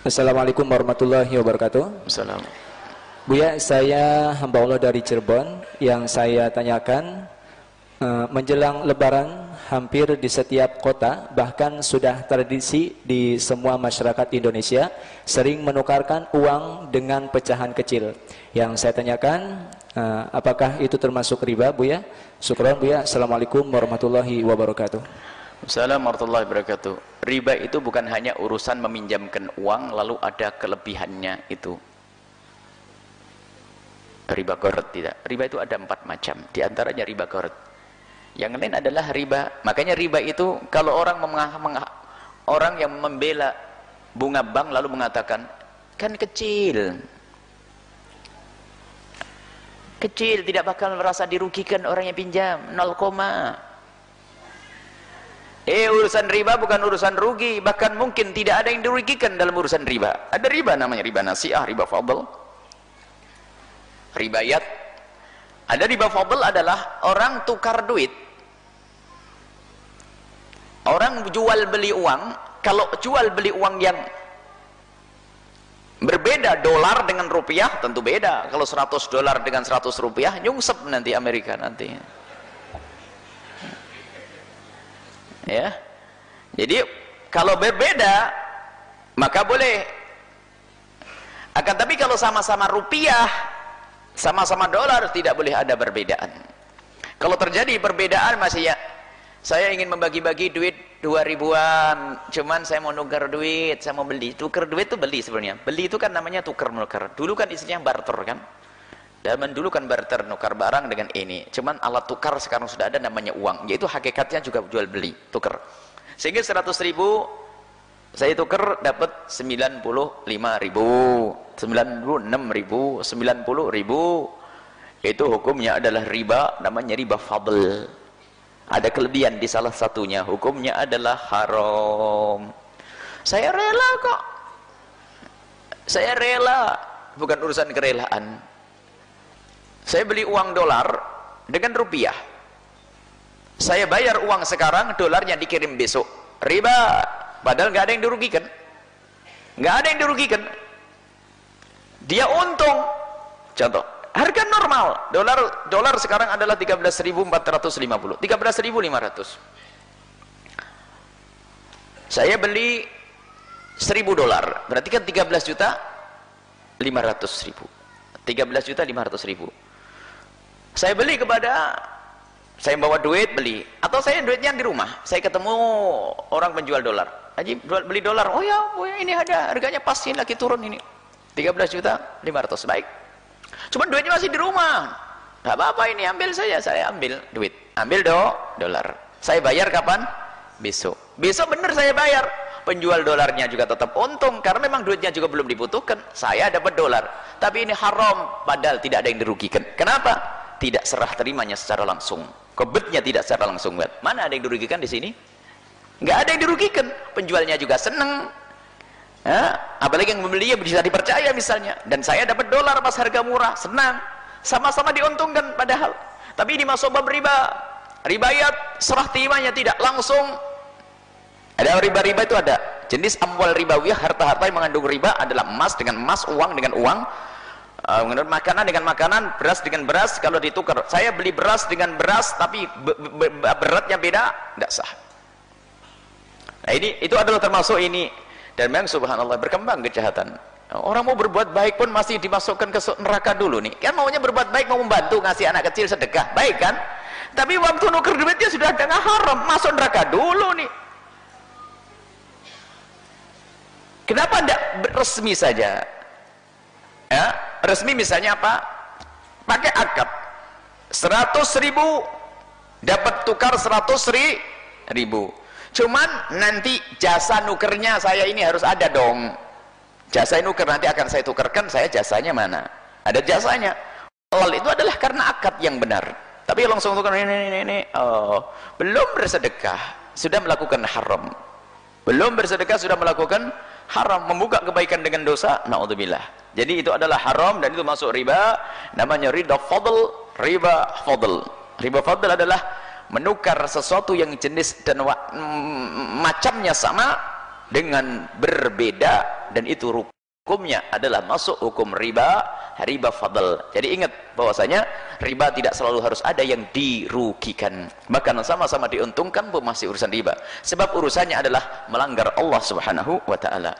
Assalamualaikum warahmatullahi wabarakatuh. Salam. Buya, saya hamba Allah dari Cirebon yang saya tanyakan eh, menjelang lebaran hampir di setiap kota bahkan sudah tradisi di semua masyarakat Indonesia sering menukarkan uang dengan pecahan kecil. Yang saya tanyakan eh, apakah itu termasuk riba, Buya? Syukron, Buya. Assalamualaikum warahmatullahi wabarakatuh. Assalamualaikum warahmatullahi wabarakatuh. Riba itu bukan hanya urusan meminjamkan uang lalu ada kelebihannya itu. Riba goret tidak. Riba itu ada empat macam. Di antaranya riba goret. Yang lain adalah riba. Makanya riba itu kalau orang orang yang membela bunga bank lalu mengatakan kan kecil. Kecil tidak bakal merasa dirugikan orang yang pinjam 0, Eh urusan riba bukan urusan rugi, bahkan mungkin tidak ada yang dirugikan dalam urusan riba. Ada riba namanya riba nasiah, riba fadl. Ribayat. Ada riba fadl adalah orang tukar duit. Orang jual beli uang, kalau jual beli uang yang berbeda dolar dengan rupiah tentu beda. Kalau 100 dolar dengan 100 rupiah nyungsep nanti Amerika nanti. Ya. Jadi kalau berbeda maka boleh. Akan tapi kalau sama-sama rupiah sama-sama dolar tidak boleh ada perbedaan. Kalau terjadi perbedaan masih ya saya ingin membagi-bagi duit dua ribuan cuman saya mau nuker duit saya mau beli. Tuker duit itu beli sebenarnya. Beli itu kan namanya tuker nuker dulu kan isinya barter kan zaman dulu kan barter nukar barang dengan ini. Cuman alat tukar sekarang sudah ada namanya uang. Yaitu hakikatnya juga jual beli tukar sehingga 100 ribu saya tukar dapat 95 ribu 96 ribu 90 ribu. Itu hukumnya adalah riba namanya riba fadl. Ada kelebihan di salah satunya hukumnya adalah haram. Saya rela kok. Saya rela bukan urusan kerelaan saya beli uang dolar dengan rupiah. Saya bayar uang sekarang dolarnya dikirim besok. Riba. Padahal nggak ada yang dirugikan. Nggak ada yang dirugikan. Dia untung. Contoh harga normal. Dolar dolar sekarang adalah 13.450 13.500 saya beli 1000 dolar. Berarti kan 13 juta 500 ribu. 13 juta 500 ribu saya beli kepada saya bawa duit beli. Atau saya duitnya di rumah. Saya ketemu orang penjual dolar. Haji beli dolar. Oh ya, oh ya ini ada. Harganya pasti lagi turun ini. 13 juta 500 baik. Cuma duitnya masih di rumah. Gak apa-apa ini ambil saja. Saya ambil duit. Ambil do dolar. Saya bayar kapan? Besok. Besok bener saya bayar. Penjual dolarnya juga tetap untung karena memang duitnya juga belum dibutuhkan. Saya dapat dolar. Tapi ini haram padahal tidak ada yang dirugikan. Kenapa tidak serah terimanya secara langsung. Kebetnya tidak secara langsung mana ada yang dirugikan di sini? Nggak ada yang dirugikan. Penjualnya juga seneng. Ya, apalagi yang membelinya bisa dipercaya misalnya. Dan saya dapat dolar pas harga murah. Senang. Sama-sama diuntungkan padahal. Tapi ini masuk bab riba ribayat serah terimanya tidak langsung. Ada riba-riba itu ada. Jenis amwal ribawiyah harta-harta yang mengandung riba adalah emas dengan emas uang dengan uang uh, makanan dengan makanan beras dengan beras kalau ditukar saya beli beras dengan beras tapi beratnya beda tidak sah. Nah ini itu adalah termasuk ini. Dan memang subhanallah berkembang kejahatan. Orang mau berbuat baik pun masih dimasukkan ke neraka dulu nih. Kan maunya berbuat baik mau membantu ngasih anak kecil sedekah. Baik kan? Tapi waktu nuker duitnya sudah tengah haram masuk neraka dulu nih. Kenapa tidak resmi saja? Ya resmi misalnya apa? Pakai akad. 100 ribu dapat tukar 100 ribu. Cuman nanti jasa nukernya saya ini harus ada dong. Jasa nuker nanti akan saya tukarkan saya jasanya mana? Ada jasanya. Halal itu adalah karena akad yang benar. Tapi langsung tukar ini ini ini. Oh, belum bersedekah sudah melakukan haram. Belum bersedekah sudah melakukan haram membuka kebaikan dengan dosa naudzubillah. Jadi itu adalah haram dan itu masuk riba namanya riba fadl riba fadl. Riba fadl adalah menukar sesuatu yang jenis dan macamnya sama dengan berbeda dan itu hukumnya adalah masuk hukum riba riba fadl. Jadi ingat bahwasanya riba tidak selalu harus ada yang dirugikan. Bahkan sama-sama diuntungkan pun masih urusan riba. Sebab urusannya adalah melanggar Allah subhanahu wa ta'ala